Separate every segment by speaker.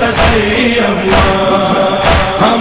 Speaker 1: تصویر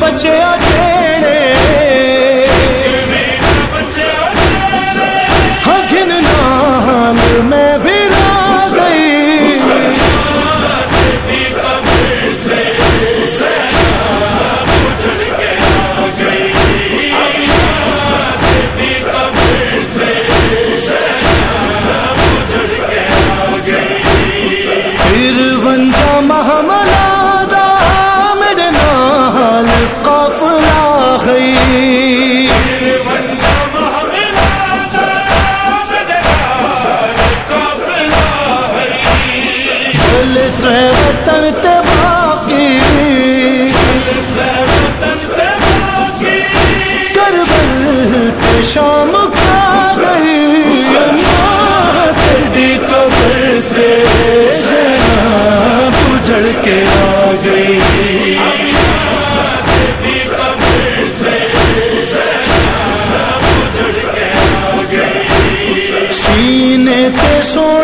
Speaker 1: بچیا بھی نہ بچیا شام کا قبر سے کے آ گئی۔ سینے تے سوڑ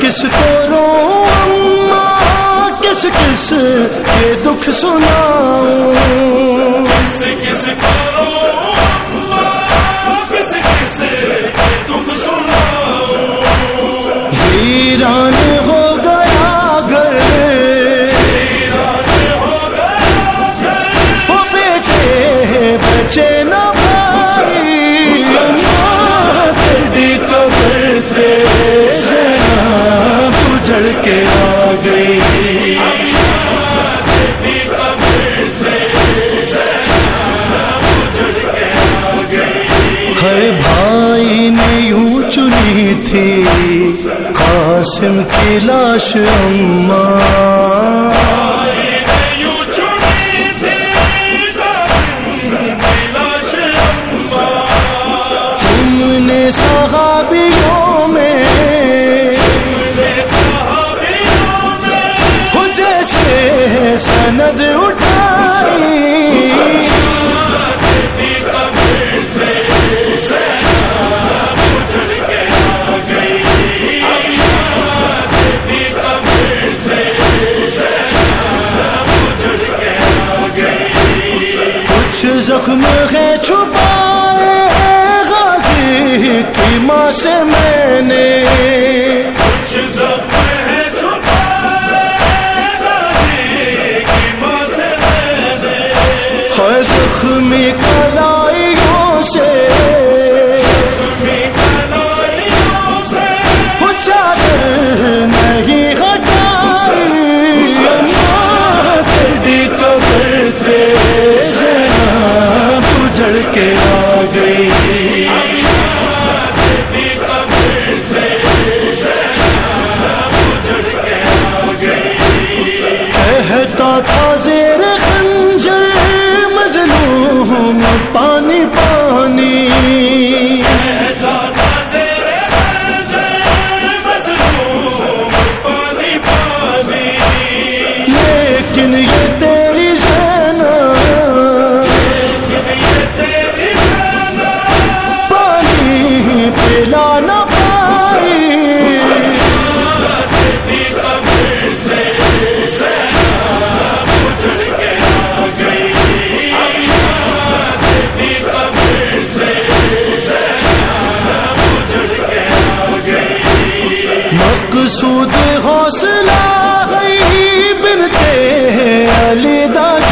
Speaker 1: کس کو رو کس کس کے دکھ سناؤں۔ کس ویران ہو گیا گھر۔ وہ بیٹے بچے نہ قبر سے۔ چڑھ کے آ گئی ہر بھائی نے یوں چنی تھی، قاسم کی لاش اماں۔ صحابیوں سند زخم ہے چھپائے غازی کی ماں سے میں نے دلانا مقصود حوصلہ بنتے علی دا